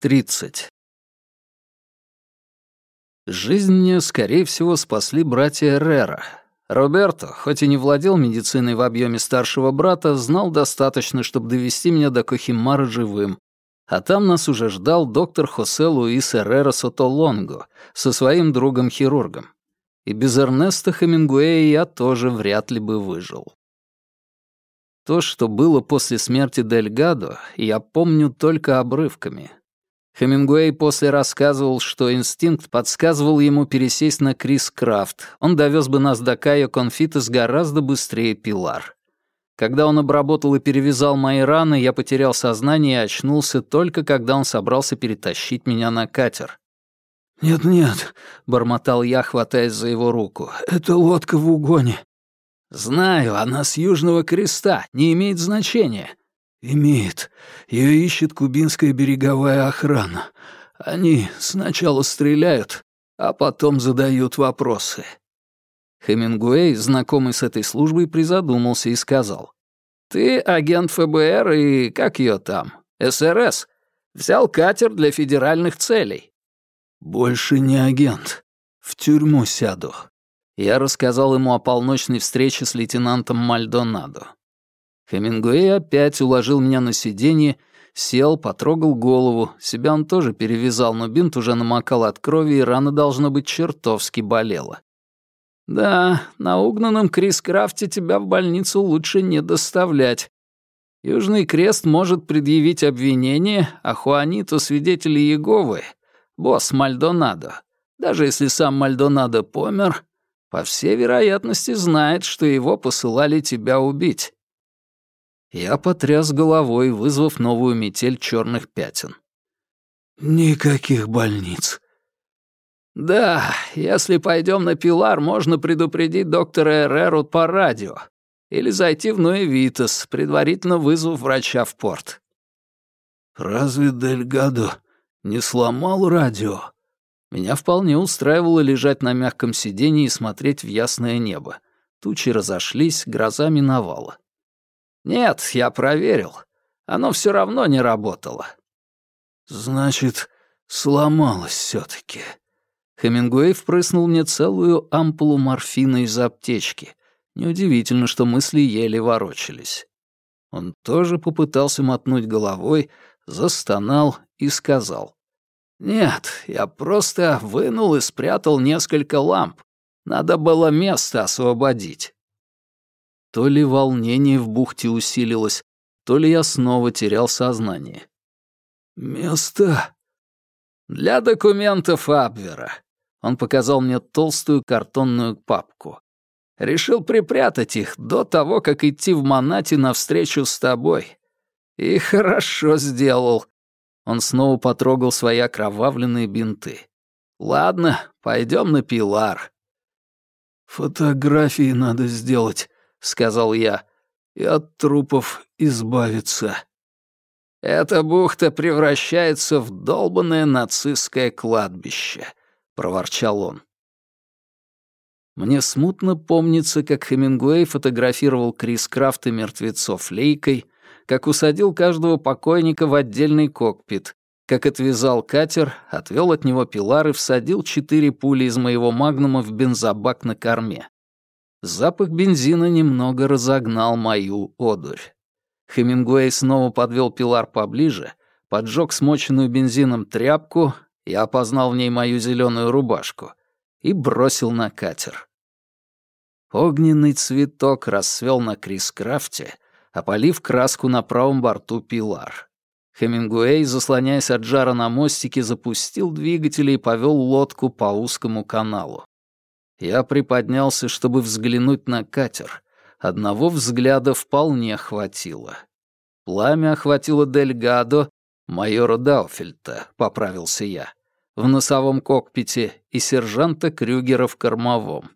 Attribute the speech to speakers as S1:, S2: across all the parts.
S1: 30. Жизнь мне, скорее всего, спасли братья Эррера. Роберто, хоть и не владел медициной в объеме старшего брата, знал достаточно, чтобы довести меня до Кохимара живым. А там нас уже ждал доктор Хосе Луис Эррера Сотолонго со своим другом-хирургом. И без Эрнеста Хемингуэя я тоже вряд ли бы выжил. То, что было после смерти Дель Гадо, я помню только обрывками, Хемингуэй после рассказывал, что инстинкт подсказывал ему пересесть на Крис Крафт. Он довез бы нас до Кайо Конфитес гораздо быстрее Пилар. Когда он обработал и перевязал мои раны, я потерял сознание и очнулся только когда он собрался перетащить меня на катер. «Нет-нет», — бормотал я, хватаясь за его руку, — «это лодка в угоне». «Знаю, она с Южного Креста, не имеет значения. «Имеет. Ее ищет кубинская береговая охрана. Они сначала стреляют, а потом задают вопросы». Хемингуэй, знакомый с этой службой, призадумался и сказал. «Ты агент ФБР и как ее там? СРС? Взял катер для федеральных целей». «Больше не агент. В тюрьму сяду». Я рассказал ему о полночной встрече с лейтенантом Мальдонадо. Хемингуэй опять уложил меня на сиденье, сел, потрогал голову. Себя он тоже перевязал, но бинт уже намокал от крови, и рана, должно быть, чертовски болела. «Да, на угнанном Крис-Крафте тебя в больницу лучше не доставлять. Южный Крест может предъявить обвинение, а Хуанито — свидетели Иеговы, босс Мальдонадо. Даже если сам Мальдонадо помер, по всей вероятности знает, что его посылали тебя убить. Я потряс головой, вызвав новую метель черных пятен. «Никаких больниц». «Да, если пойдем на Пилар, можно предупредить доктора Эреру по радио или зайти в Нуэвитас, предварительно вызвав врача в порт». «Разве Дельгадо не сломал радио?» Меня вполне устраивало лежать на мягком сиденье и смотреть в ясное небо. Тучи разошлись, гроза миновала. «Нет, я проверил. Оно все равно не работало». «Значит, сломалось все таки Хемингуэй впрыснул мне целую ампулу морфина из аптечки. Неудивительно, что мысли еле ворочались. Он тоже попытался мотнуть головой, застонал и сказал. «Нет, я просто вынул и спрятал несколько ламп. Надо было место освободить». То ли волнение в бухте усилилось, то ли я снова терял сознание. «Место...» «Для документов Абвера». Он показал мне толстую картонную папку. «Решил припрятать их до того, как идти в Монате навстречу с тобой. И хорошо сделал». Он снова потрогал свои окровавленные бинты. «Ладно, пойдем на Пилар». «Фотографии надо сделать», — сказал я, — «и от трупов избавиться». «Эта бухта превращается в долбанное нацистское кладбище», — проворчал он. Мне смутно помнится, как Хемингуэй фотографировал Крис Крафт и мертвецов лейкой, как усадил каждого покойника в отдельный кокпит, как отвязал катер, отвел от него пилар и всадил четыре пули из моего магнума в бензобак на корме. Запах бензина немного разогнал мою одурь. Хемингуэй снова подвел Пилар поближе, поджег смоченную бензином тряпку, я опознал в ней мою зеленую рубашку, и бросил на катер. Огненный цветок расцвел на Крис-Крафте, опалив краску на правом борту Пилар. Хемингуэй, заслоняясь от жара на мостике, запустил двигатели и повел лодку по узкому каналу. Я приподнялся, чтобы взглянуть на катер. Одного взгляда вполне хватило. Пламя охватило Дельгадо, майора Дауфельта, поправился я, в носовом кокпите и сержанта Крюгера в кормовом.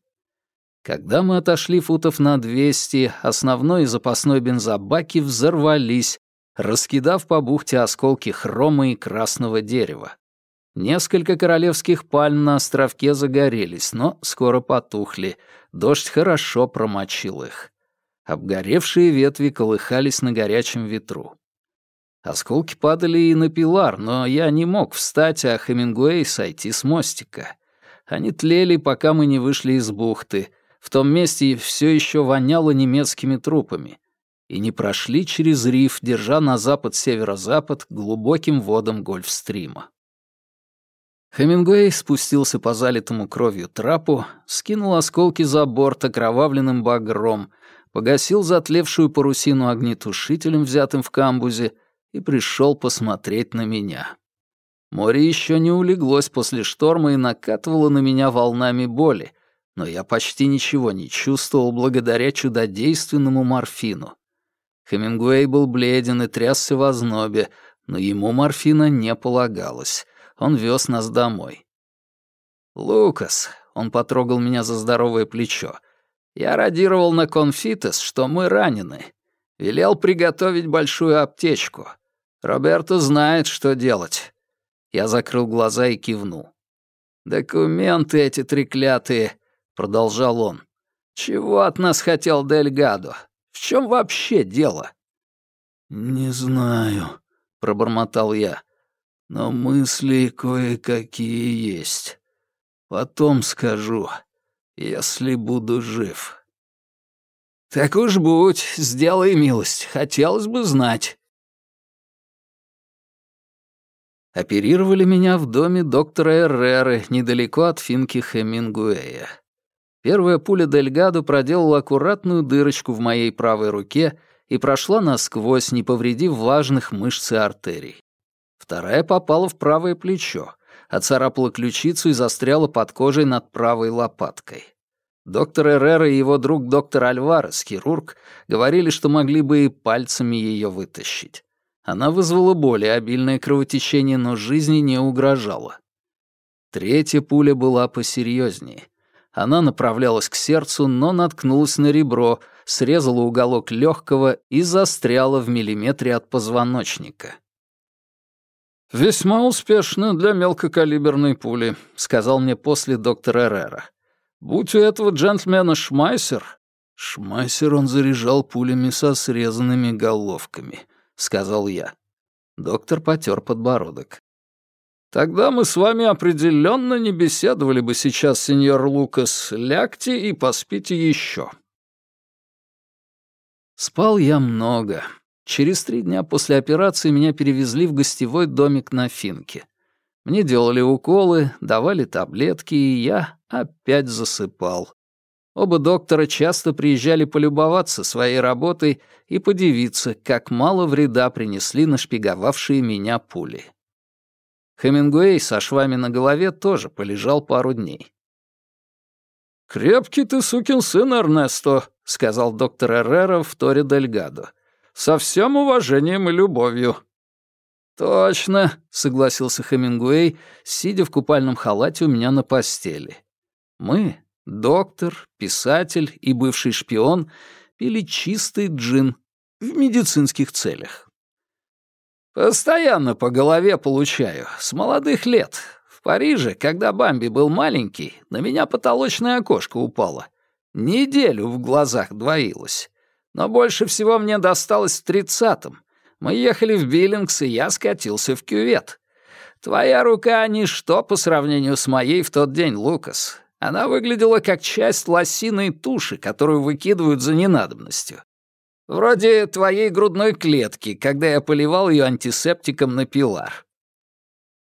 S1: Когда мы отошли футов на 200, основной и запасной бензобаки взорвались, раскидав по бухте осколки хрома и красного дерева. Несколько королевских пальм на островке загорелись, но скоро потухли. Дождь хорошо промочил их. Обгоревшие ветви колыхались на горячем ветру. Осколки падали и на Пилар, но я не мог встать, а Хемингуэй сойти с мостика. Они тлели, пока мы не вышли из бухты. В том месте все еще воняло немецкими трупами. И не прошли через риф, держа на запад-северо-запад глубоким водам Гольфстрима. Хемингуэй спустился по залитому кровью трапу, скинул осколки за борт окровавленным багром, погасил затлевшую парусину огнетушителем, взятым в камбузе, и пришел посмотреть на меня. Море еще не улеглось после шторма и накатывало на меня волнами боли, но я почти ничего не чувствовал благодаря чудодейственному морфину. Хемингуэй был бледен и трясся в ознобе, но ему морфина не полагалось. Он вез нас домой. «Лукас», — он потрогал меня за здоровое плечо, — «я радировал на конфитес, что мы ранены. Велел приготовить большую аптечку. Роберто знает, что делать. Я закрыл глаза и кивнул. «Документы эти треклятые», — продолжал он. «Чего от нас хотел Дельгадо? В чем вообще дело?» «Не знаю», — пробормотал я. «Но мысли кое-какие есть. Потом скажу, если буду жив». «Так уж будь, сделай милость, хотелось бы знать». Оперировали меня в доме доктора Эрреры, недалеко от финки Хемингуэя. Первая пуля Дельгадо проделала аккуратную дырочку в моей правой руке и прошла насквозь, не повредив важных мышц и артерий. Вторая попала в правое плечо, оцарапала ключицу и застряла под кожей над правой лопаткой. Доктор Эррера и его друг доктор Альварес, хирург, говорили, что могли бы и пальцами ее вытащить. Она вызвала более обильное кровотечение, но жизни не угрожала. Третья пуля была посерьезнее. Она направлялась к сердцу, но наткнулась на ребро, срезала уголок легкого и застряла в миллиметре от позвоночника. «Весьма успешно для мелкокалиберной пули», — сказал мне после доктор Эррера. «Будь у этого джентльмена Шмайсер...» Шмайсер он заряжал пулями со срезанными головками —— сказал я. Доктор потер подбородок. «Тогда мы с вами определенно не беседовали бы сейчас, сеньор Лукас. Лягте и поспите еще». Спал я много. Через три дня после операции меня перевезли в гостевой домик на Финке. Мне делали уколы, давали таблетки, и я опять засыпал. Оба доктора часто приезжали полюбоваться своей работой и подивиться, как мало вреда принесли нашпиговавшие меня пули. Хемингуэй со швами на голове тоже полежал пару дней. «Крепкий ты сукин сын, Эрнесто», — сказал доктор Эррера в Торе Дельгадо. «Со всем уважением и любовью». «Точно», — согласился Хемингуэй, сидя в купальном халате у меня на постели. Мы, Доктор, писатель и бывший шпион пили чистый джин в медицинских целях. «Постоянно по голове получаю, с молодых лет. В Париже, когда Бамби был маленький, на меня потолочное окошко упало. Неделю в глазах двоилось. Но больше всего мне досталось в тридцатом. Мы ехали в Биллингс, и я скатился в кювет. Твоя рука — ничто по сравнению с моей в тот день, Лукас. Она выглядела как часть лосиной туши, которую выкидывают за ненадобностью. Вроде твоей грудной клетки, когда я поливал ее антисептиком на пилар.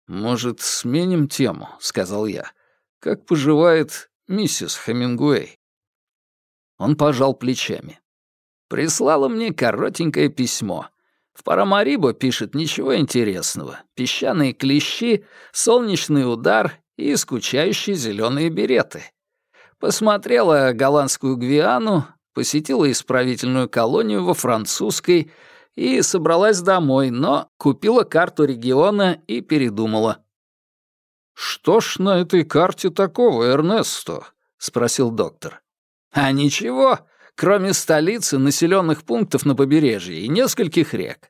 S1: «Может, сменим тему?» — сказал я. «Как поживает миссис Хемингуэй?» Он пожал плечами. Прислала мне коротенькое письмо. В Парамарибо пишет ничего интересного. Песчаные клещи, солнечный удар и скучающие зеленые береты. Посмотрела голландскую Гвиану, посетила исправительную колонию во французской и собралась домой, но купила карту региона и передумала. «Что ж на этой карте такого, Эрнесто?» — спросил доктор. «А ничего, кроме столицы, населенных пунктов на побережье и нескольких рек.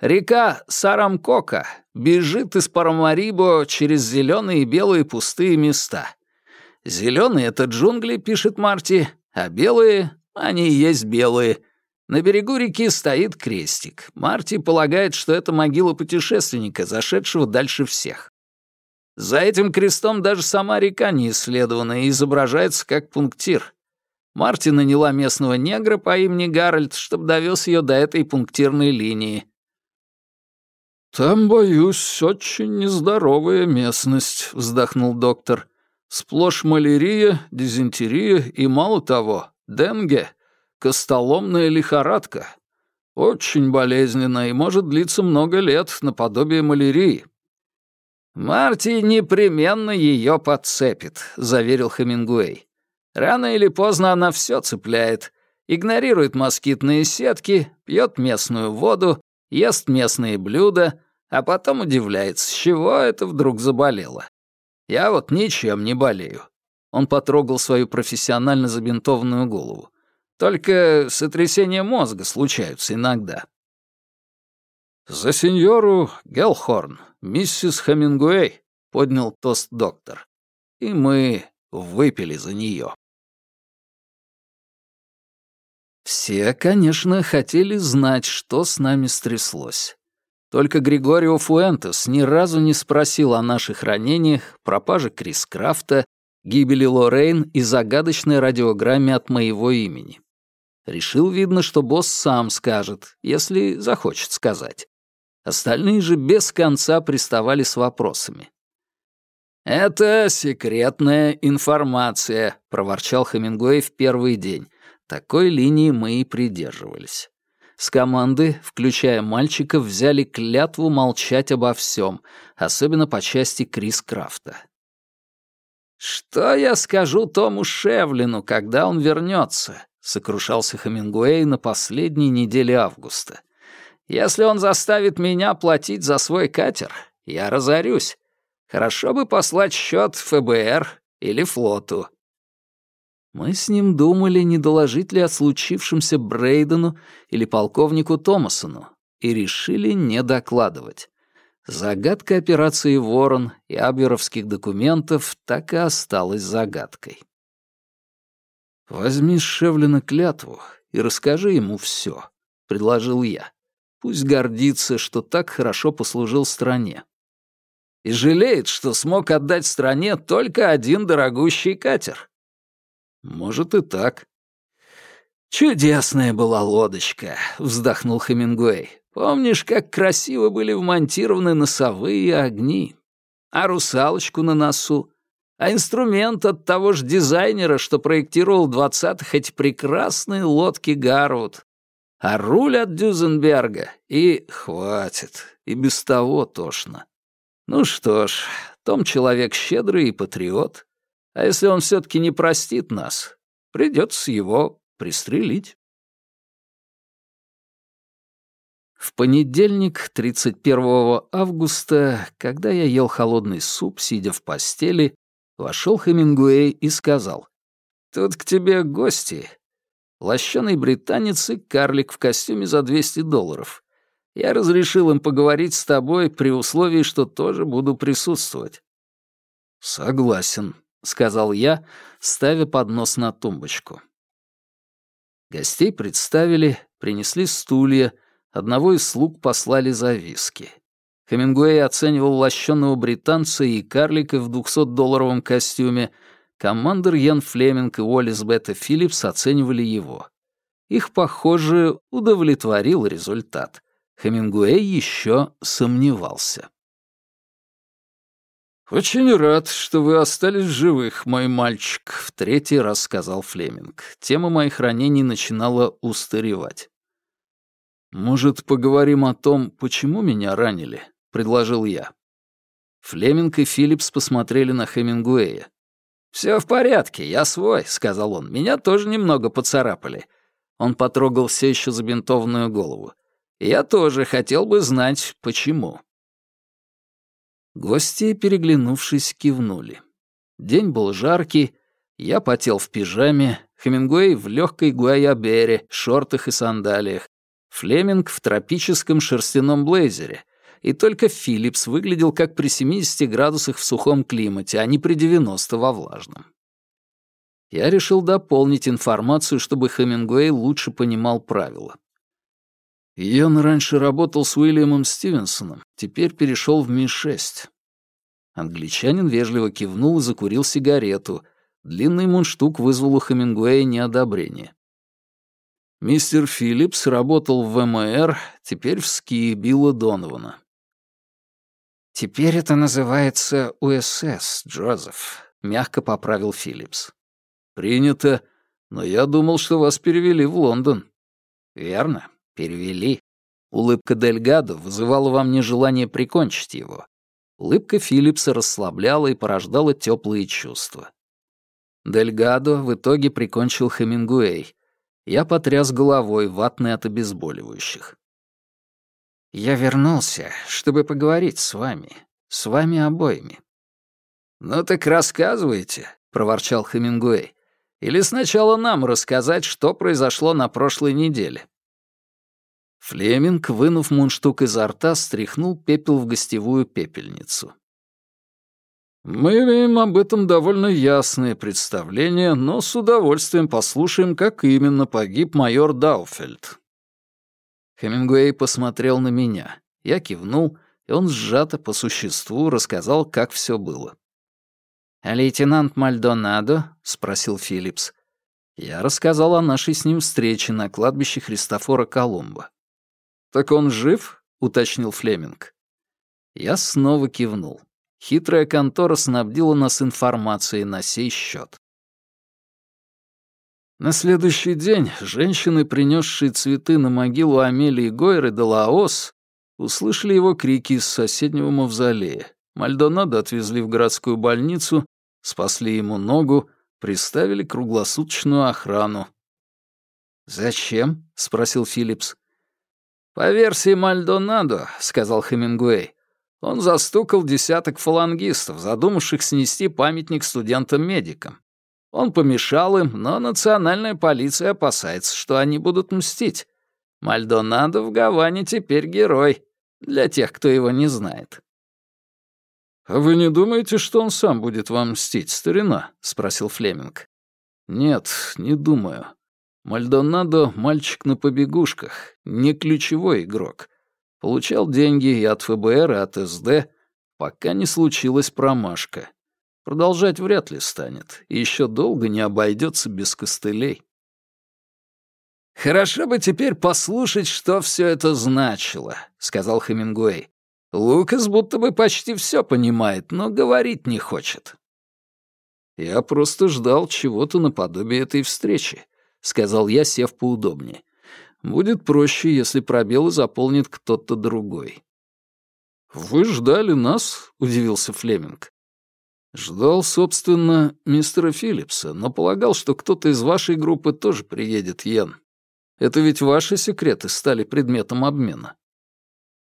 S1: Река Сарамкока бежит из Парамарибо через зеленые и белые пустые места. Зеленые — это джунгли, пишет Марти, а белые — они и есть белые. На берегу реки стоит крестик. Марти полагает, что это могила путешественника, зашедшего дальше всех. За этим крестом даже сама река не исследована и изображается как пунктир. Марти наняла местного негра по имени Гарольд, чтобы довез ее до этой пунктирной линии.
S2: «Там, боюсь, очень нездоровая местность», — вздохнул доктор. «Сплошь малярия, дизентерия и, мало того, денге, костоломная лихорадка. Очень болезненно и может длиться много лет, наподобие малярии».
S1: «Марти непременно ее подцепит», — заверил Хемингуэй. «Рано или поздно она все цепляет, игнорирует москитные сетки, пьет местную воду, ест местные блюда, а потом удивляется, с чего это вдруг заболело. Я вот ничем не болею. Он потрогал свою профессионально забинтованную голову. Только сотрясения мозга случаются иногда.
S2: «За сеньору Гелхорн, миссис Хемингуэй», — поднял тост доктор. И мы выпили за нее.
S1: Все, конечно, хотели знать, что с нами стряслось. Только Григорио Фуэнтес ни разу не спросил о наших ранениях, пропаже Крис Крафта, гибели Лоррейн и загадочной радиограмме от моего имени. Решил, видно, что босс сам скажет, если захочет сказать. Остальные же без конца приставали с вопросами. «Это секретная информация», — проворчал Хемингуэй в первый день. Такой линии мы и придерживались. С команды, включая мальчиков, взяли клятву молчать обо всем, особенно по части Крис Крафта. «Что я скажу Тому Шевлину, когда он вернется?» — сокрушался Хемингуэй на последней неделе августа. «Если он заставит меня платить за свой катер, я разорюсь. Хорошо бы послать счет ФБР или флоту. Мы с ним думали, не доложить ли о случившемся Брейдену или полковнику Томасону, и решили не докладывать. Загадка операции «Ворон» и абверовских документов так и осталась загадкой.
S2: «Возьми Шевлина клятву и расскажи ему все», — предложил я. «Пусть гордится, что так хорошо послужил стране».
S1: И жалеет, что смог отдать стране только один дорогущий катер.
S2: Может и так.
S1: «Чудесная была лодочка», — вздохнул Хемингуэй. «Помнишь, как красиво были вмонтированы носовые огни? А русалочку на носу? А инструмент от того же дизайнера, что проектировал в двадцатых эти прекрасные лодки Гарвуд? А руль от Дюзенберга? И хватит, и без того тошно. Ну что ж, Том человек щедрый и патриот. А если он все-таки не простит нас, придется его пристрелить. В понедельник, 31 августа, когда я ел холодный суп, сидя в постели, вошел Хемингуэй и сказал, «Тут к тебе гости. Лощеный британец и карлик в костюме за 200 долларов. Я разрешил им поговорить с тобой при условии, что тоже буду присутствовать».
S2: «Согласен», сказал я, ставя поднос на тумбочку. Гостей представили, принесли стулья, одного из слуг послали за виски. Хемингуэй оценивал лощенного британца и карлика в 200-долларовом костюме, командир Ян Флеминг и Уоллес Бетта Филлипс оценивали его. Их, похоже, удовлетворил результат. Хемингуэй еще сомневался. «Очень рад, что вы остались живых, мой мальчик», — в третий раз сказал Флеминг. Тема моих ранений начинала устаревать. «Может, поговорим о том, почему меня ранили?» — предложил я. Флеминг и Филлипс посмотрели на Хемингуэя. «Все в порядке, я свой», — сказал он. «Меня тоже немного поцарапали». Он потрогал все еще забинтованную голову. «Я тоже хотел бы знать, почему». Гости, переглянувшись, кивнули. День был жаркий, я потел в пижаме, Хемингуэй в легкой гуайабере, шортах и сандалиях, Флеминг в тропическом шерстяном блейзере, и только Филлипс выглядел как при 70 градусах в сухом климате, а не при 90 во влажном.
S1: Я решил дополнить информацию, чтобы Хемингуэй лучше понимал правила. Йен раньше работал с Уильямом Стивенсоном, теперь перешел в Ми-6. Англичанин вежливо кивнул и закурил сигарету. Длинный мундштук вызвал у Хемингуэя неодобрение. Мистер Филлипс работал в ВМР, теперь в СКИ Билла Донована.
S2: «Теперь это называется УСС, Джозеф», — мягко поправил Филлипс.
S1: «Принято, но я думал, что вас перевели в Лондон».
S2: «Верно, перевели». Улыбка Дельгадо вызывала во мне желание прикончить его. Улыбка Филлипса расслабляла и порождала теплые чувства. Дельгадо в итоге прикончил Хемингуэй. Я потряс головой, ватный от обезболивающих. «Я вернулся, чтобы поговорить с вами, с вами обоими».
S1: «Ну так рассказывайте», — проворчал Хемингуэй. «Или сначала нам рассказать, что произошло на прошлой неделе». Флеминг, вынув мундштук изо рта, стряхнул пепел в гостевую пепельницу. «Мы имеем об этом довольно ясное представление, но с удовольствием послушаем, как именно погиб майор Дауфельд». Хемингуэй посмотрел на меня. Я кивнул, и он сжато по существу рассказал, как все было.
S2: «А лейтенант Мальдонадо?» — спросил Филлипс.
S1: Я рассказал о нашей с ним встрече на кладбище Христофора Колумба. «Так он жив?» — уточнил Флеминг. Я снова кивнул. Хитрая контора снабдила нас информацией на сей счет. На следующий день женщины, принесшие цветы на могилу Амелии Гойры де Лаос, услышали его крики из соседнего мавзолея. Мальдонадо отвезли в городскую больницу, спасли ему ногу, приставили круглосуточную охрану.
S2: «Зачем?» — спросил Филлипс.
S1: «По версии Мальдонадо», — сказал Хемингуэй, он застукал десяток фалангистов, задумавших снести памятник студентам-медикам. Он помешал им, но национальная полиция опасается, что они будут мстить. Мальдонадо в Гаване теперь герой, для тех, кто его не знает. «А вы не думаете, что он сам будет вам мстить, старина?» — спросил Флеминг. «Нет, не думаю. Мальдонадо — мальчик на побегушках, не ключевой игрок. Получал деньги и от ФБР, и от СД, пока не случилась промашка. Продолжать вряд ли станет, и еще долго не обойдется без костылей. «Хорошо бы теперь послушать, что все это значило», — сказал Хемингуэй. «Лукас будто бы почти все понимает, но говорить не хочет». «Я просто ждал чего-то наподобие этой встречи», — сказал я, сев поудобнее. «Будет проще, если пробелы заполнит кто-то другой». «Вы ждали нас?» — удивился Флеминг. «Ждал, собственно, мистера Филлипса, но полагал, что кто-то из вашей группы тоже приедет, Йен. Это ведь ваши секреты стали предметом обмена».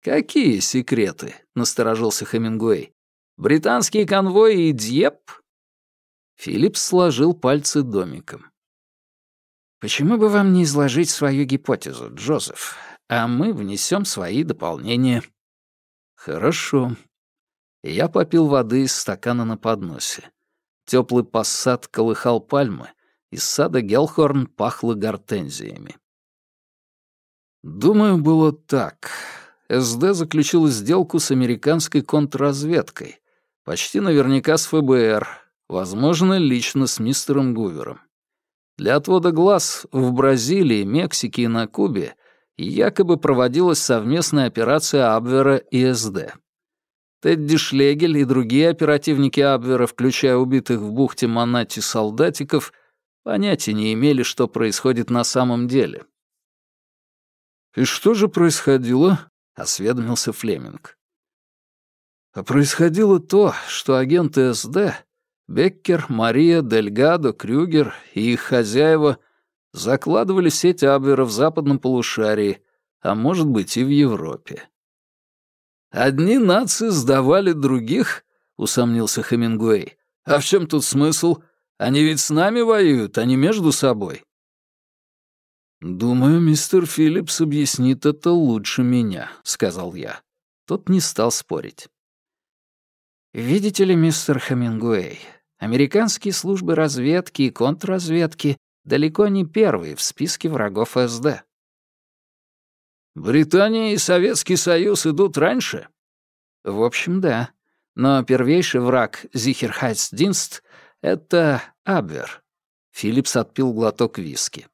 S1: «Какие секреты?» — насторожился Хемингуэй. «Британские конвои и Дьеп?» Филлипс сложил пальцы домиком.
S2: Почему бы вам не изложить свою гипотезу, Джозеф, а мы внесем свои дополнения?
S1: Хорошо. Я попил воды из стакана на подносе. Теплый пассат колыхал пальмы, из сада Гелхорн пахло гортензиями. Думаю, было так. СД заключил сделку с американской контрразведкой, почти наверняка с ФБР, возможно, лично с мистером Гувером. Для отвода глаз в Бразилии, Мексике и на Кубе якобы проводилась совместная операция Абвера и СД. Тедди Шлегель и другие оперативники Абвера, включая убитых в бухте Монати солдатиков, понятия не имели, что происходит на самом деле. «И что же происходило?» — осведомился Флеминг. А происходило то, что агенты СД Беккер, Мария, Дельгадо, Крюгер и их хозяева закладывали сеть Абвера в западном полушарии, а может быть и в Европе. «Одни нации сдавали других», — усомнился Хемингуэй. «А в чем тут смысл? Они ведь с нами воюют, а не между собой». «Думаю, мистер Филлипс объяснит это лучше меня», — сказал я. Тот не стал спорить.
S2: «Видите ли, мистер Хемингуэй, Американские службы разведки и контрразведки далеко не первые в списке врагов СД.
S1: Британия и Советский Союз идут раньше?
S2: В общем, да. Но первейший враг Зихерхайцдинст — это Абвер. Филлипс отпил глоток виски.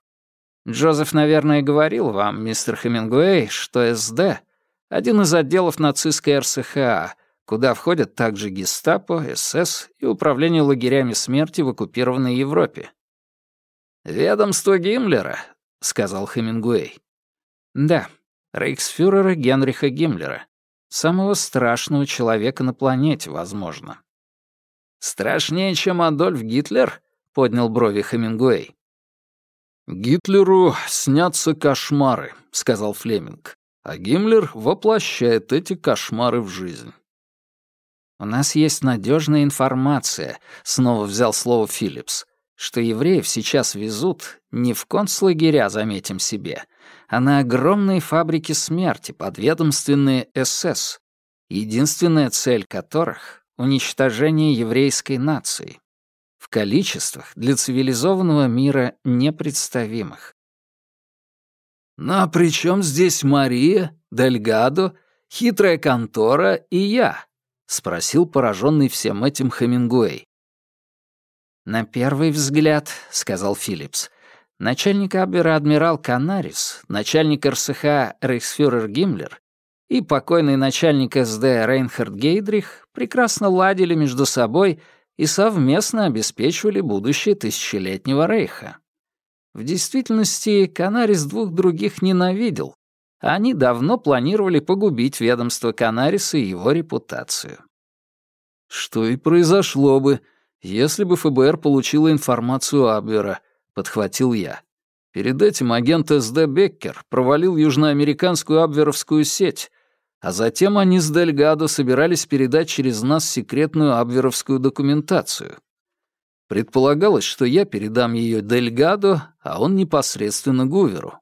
S2: Джозеф, наверное, говорил вам, мистер Хемингуэй, что СД — один из отделов нацистской РСХА, куда входят также гестапо, СС и управление лагерями смерти в оккупированной Европе.
S1: «Ведомство Гиммлера», — сказал Хемингуэй.
S2: «Да, рейхсфюрера Генриха Гиммлера, самого страшного человека на планете, возможно.
S1: «Страшнее, чем Адольф Гитлер?» — поднял брови Хемингуэй.
S2: «Гитлеру снятся кошмары», — сказал Флеминг, «а Гиммлер воплощает эти кошмары в жизнь». «У нас есть надежная информация», — снова взял слово Филлипс, «что евреев сейчас везут не в концлагеря, заметим себе, а на огромные фабрики смерти, подведомственные СС, единственная цель которых — уничтожение еврейской нации. В количествах для цивилизованного мира непредставимых.
S1: «Но при чем здесь Мария, Дельгадо, хитрая контора и я?» — спросил пораженный всем этим Хемингуэй.
S2: «На первый взгляд», — сказал Филлипс, начальник Абвера адмирал Канарис, начальник РСХ рейхсфюрер Гиммлер и покойный начальник СД Рейнхард Гейдрих прекрасно ладили между собой и совместно обеспечивали будущее тысячелетнего рейха. В действительности Канарис двух других ненавидел, они давно планировали погубить ведомство Канариса и его репутацию.
S1: Что и произошло бы, если бы ФБР получило информацию Абвера — подхватил я. Перед этим агент СД Беккер провалил южноамериканскую абверовскую сеть, а затем они с Дельгадо собирались передать через нас секретную абверовскую документацию. Предполагалось, что я передам ее Дельгадо, а он непосредственно Гуверу.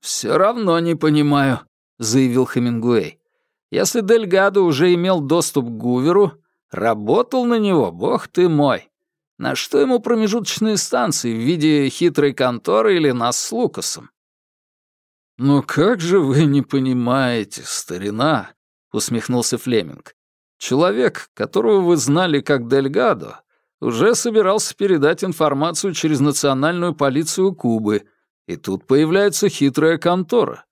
S1: «Все равно не понимаю», — заявил Хемингуэй. «Если Дельгадо уже имел доступ к Гуверу, работал на него, бог ты мой. На что ему промежуточные станции в виде хитрой конторы или нас с Лукасом? «Ну как же вы не понимаете, старина?» — усмехнулся Флеминг. «Человек, которого вы знали как Дельгадо, уже собирался передать информацию через национальную полицию Кубы, и тут появляется хитрая контора.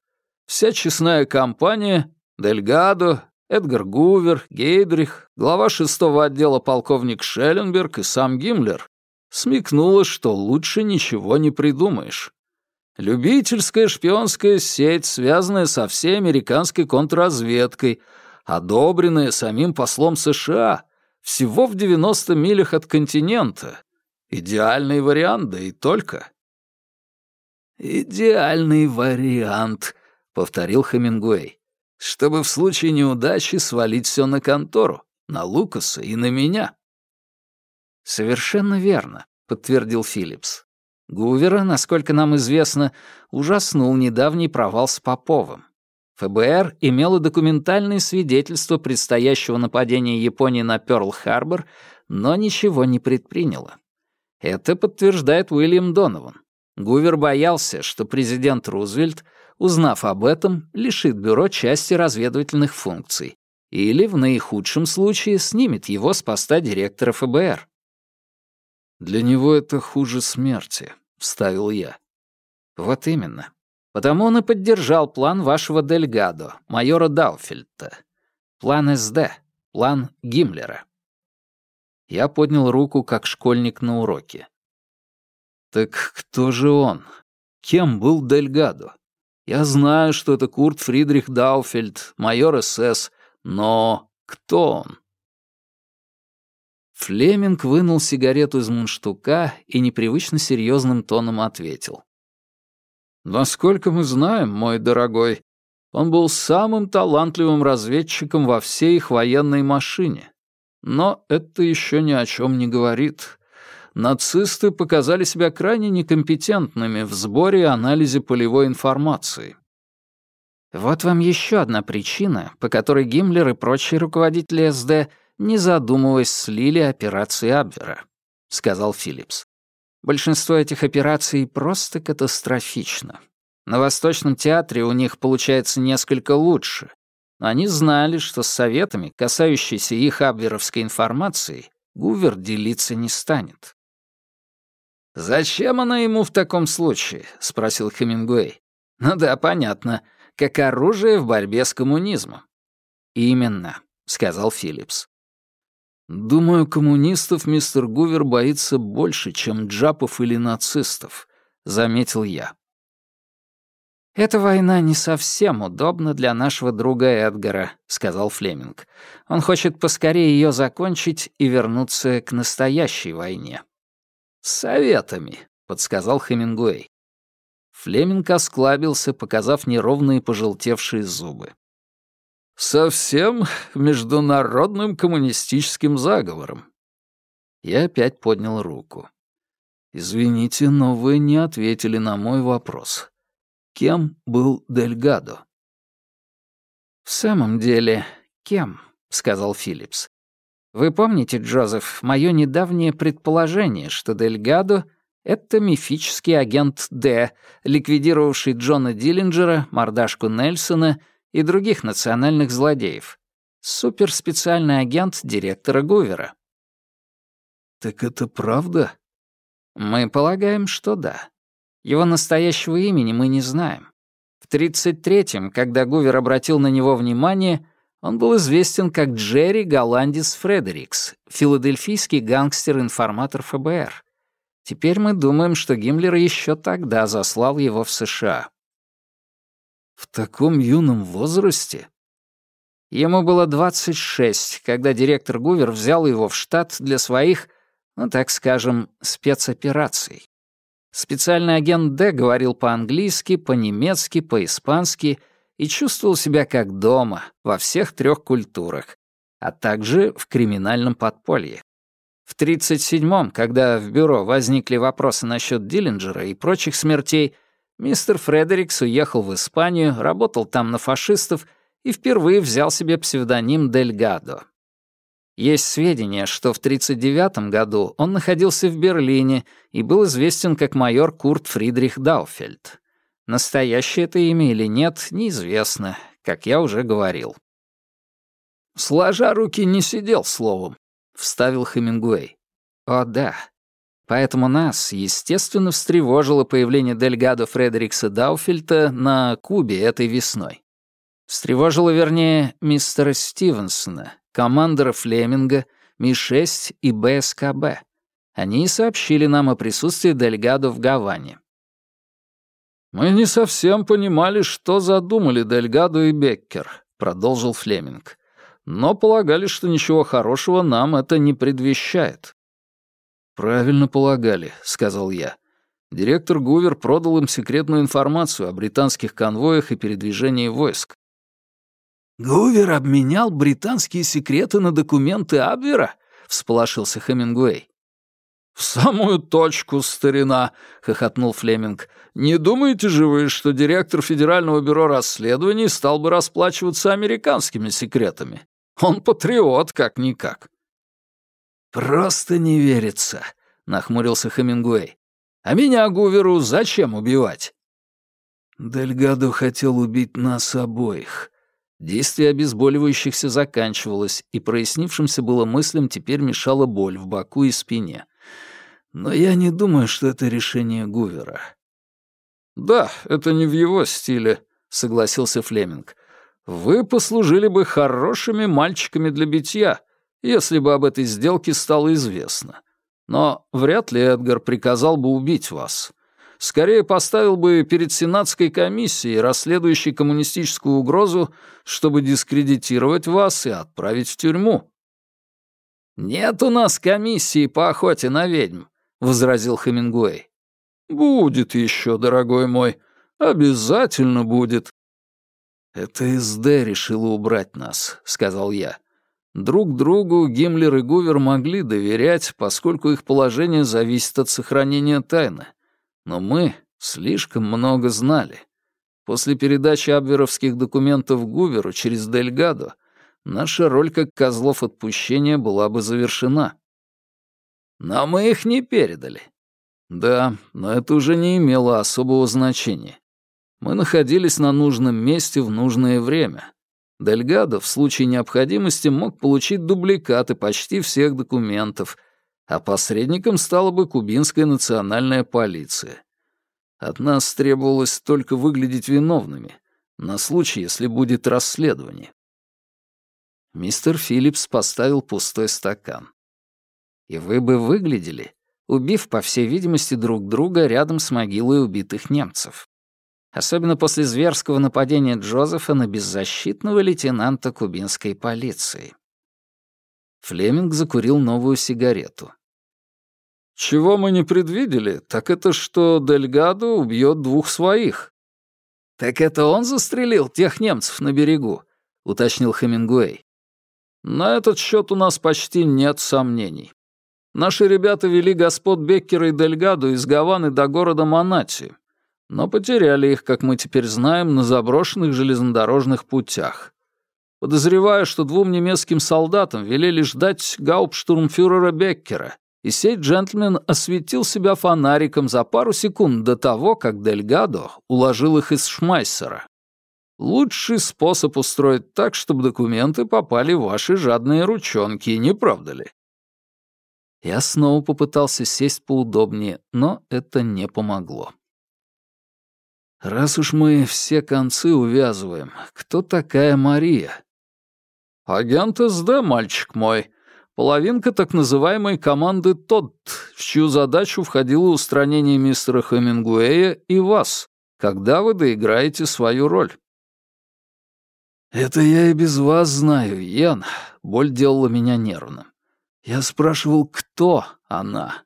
S1: Вся честная компания, Дельгадо, Эдгар Гувер, Гейдрих, глава шестого отдела полковник Шелленберг и сам Гиммлер смекнуло, что лучше ничего не придумаешь. Любительская шпионская сеть, связанная со всей американской контрразведкой, одобренная самим послом США, всего в 90 милях от континента. Идеальный вариант, да и только. «Идеальный вариант», — повторил Хемингуэй чтобы в случае неудачи свалить все на контору, на Лукаса и на меня».
S2: «Совершенно верно», — подтвердил Филлипс. Гувера, насколько нам известно, ужаснул недавний провал с Поповым. ФБР имело документальные свидетельства предстоящего нападения Японии на Пёрл-Харбор, но ничего не предприняло. Это подтверждает Уильям Донован. Гувер боялся, что президент Рузвельт узнав об этом, лишит бюро части разведывательных функций или, в наихудшем случае, снимет его с поста директора ФБР.
S1: «Для него это хуже смерти», — вставил я.
S2: «Вот именно. Потому он и поддержал план вашего Дельгадо, майора Дауфельта. План СД, план Гиммлера». Я поднял руку, как школьник на уроке.
S1: «Так кто же он? Кем был Дельгадо?» Я знаю, что это Курт Фридрих Дауфельд, майор СС, но кто он?
S2: Флеминг вынул сигарету из мундштука и непривычно серьезным тоном ответил.
S1: «Насколько мы знаем, мой дорогой, он был самым талантливым разведчиком во всей их военной машине. Но это еще ни о чем не говорит нацисты показали себя крайне некомпетентными в сборе и анализе полевой информации.
S2: Вот вам еще одна причина, по которой Гиммлер и прочие руководители СД
S1: не задумываясь, слили операции Абвера», — сказал Филлипс. «Большинство этих операций просто катастрофично. На Восточном театре у них получается несколько лучше, они знали, что с советами, касающиеся их абверовской информации, Гувер делиться не станет.
S2: «Зачем она ему в таком случае?» — спросил Хемингуэй. «Ну да, понятно. Как оружие в борьбе с коммунизмом».
S1: «Именно», — сказал Филлипс. «Думаю, коммунистов мистер Гувер боится больше, чем джапов или нацистов», — заметил я.
S2: «Эта война не совсем удобна для нашего друга Эдгара», — сказал Флеминг. «Он хочет поскорее ее закончить и вернуться к настоящей войне».
S1: «С советами», — подсказал Хемингуэй. Флеминг осклабился, показав неровные пожелтевшие зубы. «Совсем международным коммунистическим заговором». Я опять поднял руку. «Извините, но вы не ответили на мой вопрос. Кем был Дельгадо?
S2: «В самом деле, кем?» — сказал Филлипс. «Вы помните, Джозеф, мое недавнее предположение, что Дельгадо — это мифический агент Д, ликвидировавший Джона Диллинджера, мордашку Нельсона и других национальных злодеев. Суперспециальный агент директора Гувера».
S1: «Так это правда?»
S2: «Мы полагаем, что да. Его настоящего имени мы не знаем. В 33-м, когда Гувер обратил на него внимание, он был известен как Джерри Голландис Фредерикс, филадельфийский гангстер-информатор ФБР. Теперь мы думаем, что Гиммлер еще тогда заслал его в США.
S1: В таком юном возрасте?
S2: Ему было 26, когда директор Гувер взял его в штат для своих, ну так скажем, спецопераций. Специальный агент Д говорил по-английски, по-немецки, по-испански и чувствовал себя как дома во всех трех культурах, а также в криминальном подполье. В 1937-м, когда в бюро возникли вопросы насчет Диллинджера и прочих смертей, мистер Фредерикс уехал в Испанию, работал там на фашистов и впервые взял себе псевдоним Дельгадо. Есть сведения, что в 1939 году он находился в Берлине и был известен как майор Курт Фридрих Дауфельд. Настоящее это имя или нет, неизвестно, как я уже говорил.
S1: «Сложа руки не сидел словом», — вставил Хемингуэй.
S2: «О, да. Поэтому нас, естественно, встревожило появление Дельгадо Фредерикса Дауфельта на Кубе этой весной. Встревожило, вернее, мистера Стивенсона, командора Флеминга, Ми-6 и БСКБ. Они сообщили нам о присутствии Дельгадо в Гаване.
S1: «Мы не совсем понимали, что задумали Дельгадо и Беккер», — продолжил Флеминг. «Но полагали, что ничего хорошего нам это не предвещает». «Правильно полагали», — сказал я. Директор Гувер продал им секретную информацию о британских конвоях и передвижении войск.
S2: «Гувер обменял британские секреты на документы Абвера?» — всполошился Хемингуэй.
S1: «В самую точку, старина!» — хохотнул Флеминг. «Не думаете же вы, что директор Федерального бюро расследований стал бы расплачиваться американскими секретами? Он патриот, как-никак».
S2: «Просто не верится», — нахмурился Хемингуэй.
S1: «А меня, Гуверу, зачем убивать?»
S2: «Дельгадо хотел убить нас обоих», Действие обезболивающихся заканчивалось, и прояснившимся было мыслям теперь мешала боль в боку и спине. Но я не думаю, что это решение Гувера.
S1: «Да, это не в его стиле», — согласился Флеминг. «Вы послужили бы хорошими мальчиками для битья, если бы об этой сделке стало известно. Но вряд ли Эдгар приказал бы убить вас скорее поставил бы перед Сенатской комиссией, расследующей коммунистическую угрозу, чтобы дискредитировать вас и отправить в тюрьму».
S2: «Нет у нас комиссии по охоте на ведьм», — возразил Хемингуэй.
S1: «Будет еще, дорогой мой, обязательно будет».
S2: «Это СД решило убрать нас», — сказал я. Друг другу Гиммлер и Гувер могли доверять, поскольку их положение зависит от сохранения тайны. Но мы слишком много знали. После передачи абверовских документов Гуверу через Дельгадо
S1: наша роль как козлов отпущения была бы завершена. Но мы их не передали. Да, но это уже не имело особого значения. Мы находились на нужном месте в нужное время. Дельгадо в случае необходимости мог получить дубликаты почти всех документов, а посредником стала бы кубинская национальная полиция. От нас требовалось только выглядеть виновными, на случай, если будет расследование. Мистер Филлипс поставил пустой стакан. И вы бы выглядели, убив, по всей видимости, друг друга рядом с могилой убитых немцев. Особенно после зверского нападения Джозефа на беззащитного лейтенанта кубинской полиции. Флеминг закурил новую сигарету. «Чего мы не предвидели, так это что Дельгадо убьет двух своих». «Так это он застрелил тех немцев на берегу», — уточнил Хемингуэй. «На этот счет у нас почти нет сомнений. Наши ребята вели господ Беккера и Дельгадо из Гаваны до города Монати, но потеряли их, как мы теперь знаем, на заброшенных железнодорожных путях. Подозреваю, что двум немецким солдатам велели ждать гауптштурмфюрера Беккера, и сей джентльмен осветил себя фонариком за пару секунд до того, как Дельгадо уложил их из Шмайсера. Лучший способ устроить так, чтобы документы попали в ваши жадные ручонки, не правда ли? Я снова попытался сесть поудобнее, но это не помогло. «Раз уж мы все концы увязываем, кто такая Мария?» «Агент СД, мальчик мой. Половинка так называемой команды ТОД, в чью задачу входило устранение мистера Хемингуэя и вас, когда вы доиграете свою роль». «Это я и без вас знаю, Ян. Боль делала меня нервным. Я спрашивал, кто она.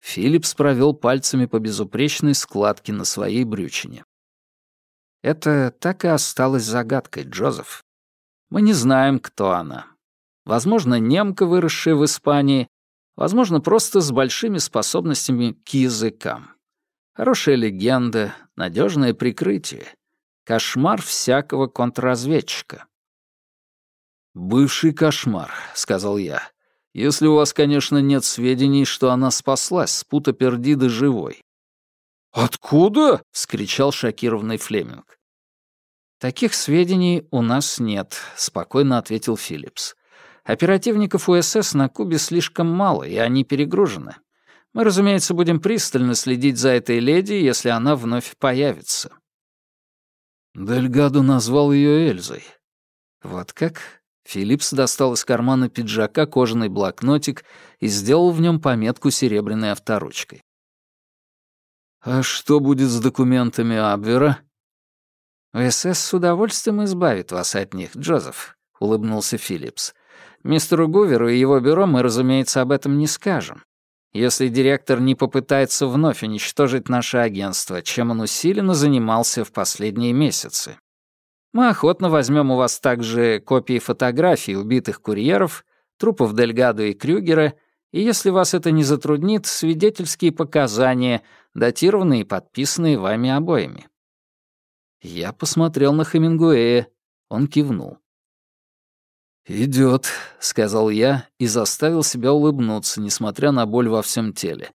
S1: Филлипс провел пальцами по безупречной складке на своей брючине. Это так и осталось загадкой, Джозеф. Мы не знаем, кто она. Возможно, немка, выросшая в Испании, возможно, просто с большими способностями к языкам. Хорошая легенда, надежное прикрытие. Кошмар всякого контрразведчика. «Бывший кошмар», — сказал я. «Если у вас, конечно, нет сведений, что она спаслась с пута Пердиды живой». «Откуда?» — вскричал шокированный Флеминг. «Таких сведений у нас нет», — спокойно ответил Филлипс. «Оперативников УСС на Кубе слишком мало, и они перегружены. Мы, разумеется, будем пристально следить за этой леди, если она вновь появится». Дельгадо назвал ее Эльзой. Вот как? Филлипс достал из кармана пиджака кожаный блокнотик и сделал в нем пометку серебряной авторучкой. «А что будет с документами Абвера?» «СС с удовольствием избавит вас от них, Джозеф», — улыбнулся Филлипс. «Мистеру Гуверу и его бюро мы, разумеется, об этом не скажем. Если директор не попытается вновь уничтожить наше агентство, чем он усиленно занимался в последние месяцы. Мы охотно возьмем у вас также копии фотографий убитых курьеров, трупов Дельгадо и Крюгера, и если вас это не затруднит, свидетельские показания, датированные и подписанные вами обоими». Я посмотрел на Хемингуэя. Он кивнул. «Идёт», — сказал я и заставил себя улыбнуться, несмотря на боль во всем теле.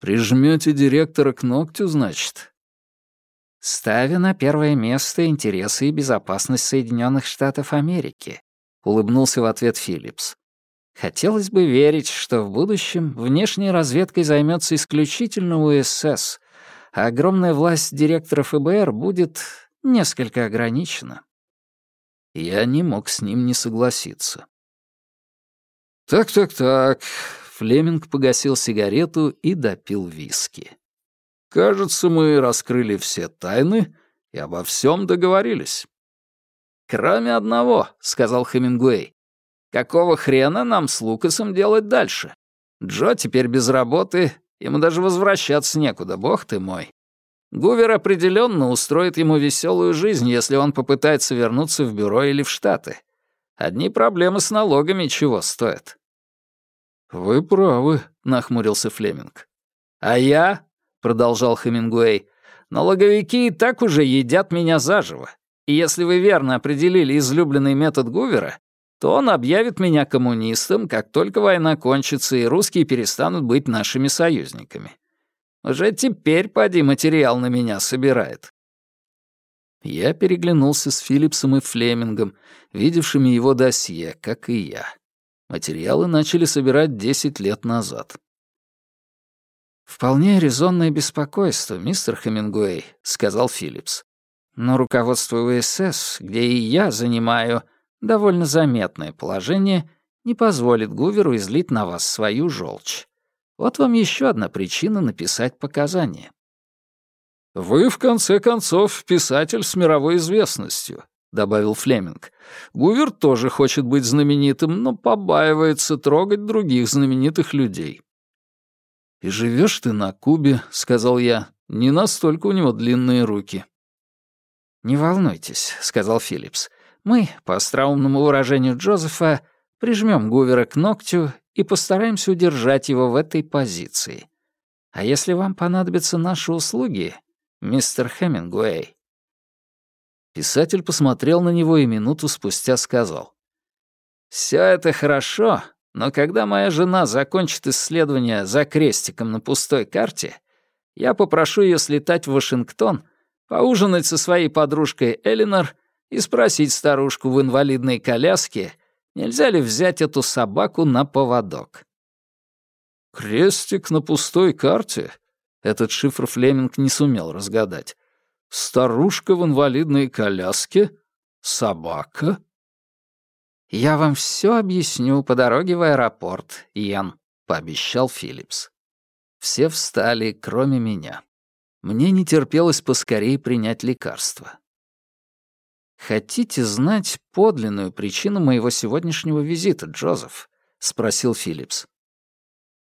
S1: «Прижмёте директора к ногтю, значит?» Ставя на первое место интересы и безопасность Соединенных Штатов Америки», — улыбнулся в ответ Филлипс. «Хотелось бы верить, что в будущем внешней разведкой займется исключительно УСС, а огромная власть директора ФБР будет несколько ограничена». Я не мог с ним не согласиться. «Так-так-так», — Флеминг погасил сигарету и допил виски. Кажется, мы раскрыли все тайны и обо всем договорились. «Кроме одного», — сказал Хемингуэй. «Какого хрена нам с Лукасом делать дальше? Джо теперь без работы, ему даже возвращаться некуда, бог ты мой. Гувер определенно устроит ему веселую жизнь, если он попытается вернуться в бюро или в Штаты. Одни проблемы с налогами чего стоят». «Вы правы», — нахмурился Флеминг. «А я продолжал Хемингуэй, «налоговики и так уже едят меня заживо. И если вы верно определили излюбленный метод Гувера, то он объявит меня коммунистом, как только война кончится и русские перестанут быть нашими союзниками. Уже теперь, поди, материал на меня собирает». Я переглянулся с Филлипсом и Флемингом, видевшими его досье, как и я. Материалы начали собирать 10 лет назад. «Вполне резонное беспокойство, мистер Хемингуэй», — сказал Филлипс. «Но руководство УСС, где и я занимаю довольно заметное положение, не позволит Гуверу излить на вас свою желчь. Вот вам еще одна причина написать показания. «Вы, в конце концов, писатель с мировой известностью», — добавил Флеминг. «Гувер тоже хочет быть знаменитым, но побаивается трогать других знаменитых людей». «И живешь ты на Кубе», — сказал я. «Не настолько у него длинные руки». «Не волнуйтесь», — сказал Филлипс. Мы, по остроумному выражению Джозефа, прижмем Гувера к ногтю и постараемся удержать его в этой позиции. А если вам понадобятся наши услуги, мистер Хемингуэй?» Писатель посмотрел на него и минуту спустя сказал. «Всё это хорошо, но когда моя жена закончит исследование за крестиком на пустой карте, я попрошу ее слетать в Вашингтон, поужинать со своей подружкой Элинор и спросить старушку в инвалидной коляске, нельзя ли взять эту собаку на поводок. «Крестик на пустой карте?» Этот шифр Флеминг не сумел разгадать. «Старушка в инвалидной коляске? Собака?» «Я вам все объясню по дороге в аэропорт, Ян», — пообещал Филлипс. Все встали, кроме меня. Мне не терпелось поскорее принять лекарство. «Хотите знать подлинную причину моего сегодняшнего визита, Джозеф?» — спросил Филлипс.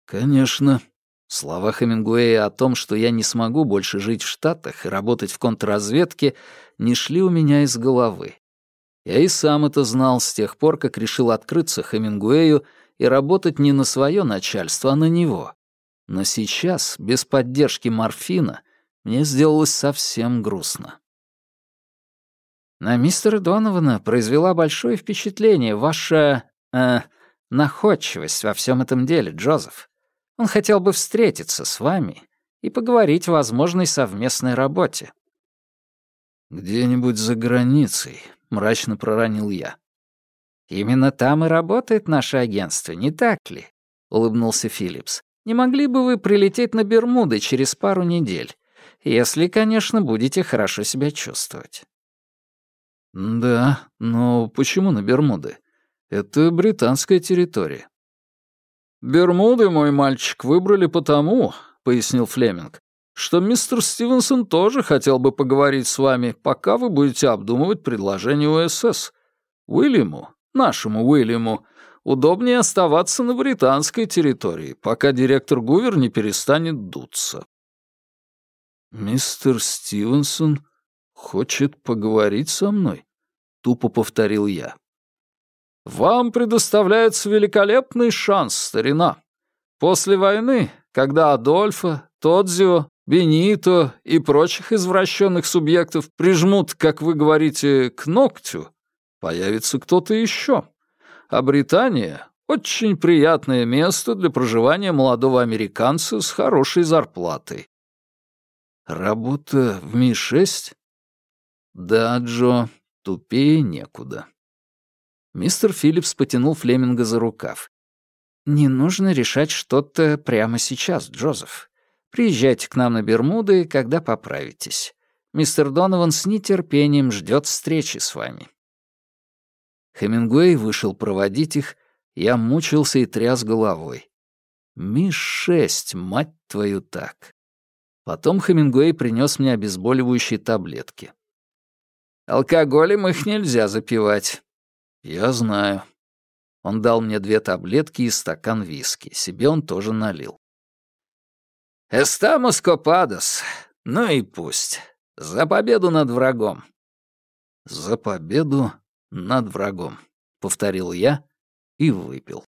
S1: «Конечно». Слова Хемингуэя о том, что я не смогу больше жить в Штатах и работать в контрразведке, не шли у меня из головы. Я и сам это знал с тех пор, как решил открыться Хемингуэю и работать не на свое начальство, а на него. Но сейчас, без поддержки морфина, мне сделалось совсем грустно. На мистера Донована произвела большое впечатление ваша... Э, находчивость во всем этом деле, Джозеф. Он хотел бы встретиться с вами и поговорить о возможной совместной работе». «Где-нибудь за границей», — мрачно проронил я. «Именно там и работает наше агентство, не так ли?» — улыбнулся Филлипс. «Не могли бы вы прилететь на Бермуды через пару недель, если, конечно, будете хорошо себя чувствовать?» «Да, но почему на Бермуды? Это британская территория». «Бермуды, мой мальчик, выбрали потому, — пояснил Флеминг, — что мистер Стивенсон тоже хотел бы поговорить с вами, пока вы будете обдумывать предложение УСС. Уильяму, нашему Уильяму, удобнее оставаться на британской территории, пока директор Гувер не перестанет дуться». «Мистер Стивенсон «Хочет поговорить со мной?» — тупо повторил я. «Вам предоставляется великолепный шанс, старина. После войны, когда Адольфа, Тодзио, Бенито и прочих извращенных субъектов прижмут, как вы говорите, к ногтю, появится кто-то еще. А Британия — очень приятное место для проживания молодого американца с хорошей зарплатой. Работа в Ми-6? «Да, Джо, тупее некуда». Мистер Филлипс потянул Флеминга за рукав. «Не нужно решать что-то прямо сейчас, Джозеф. Приезжайте к нам на Бермуды, когда поправитесь. Мистер Донован с нетерпением ждет встречи с вами». Хемингуэй вышел проводить их, я мучился и тряс головой. Ми-6, мать твою так. Потом Хемингуэй принес мне обезболивающие таблетки. Алкоголем их нельзя запивать». «Я знаю». Он дал мне две таблетки и стакан виски. Себе он тоже налил. «Эстамос копадос. Ну и пусть. За победу над врагом». «За победу над врагом», — повторил я и выпил.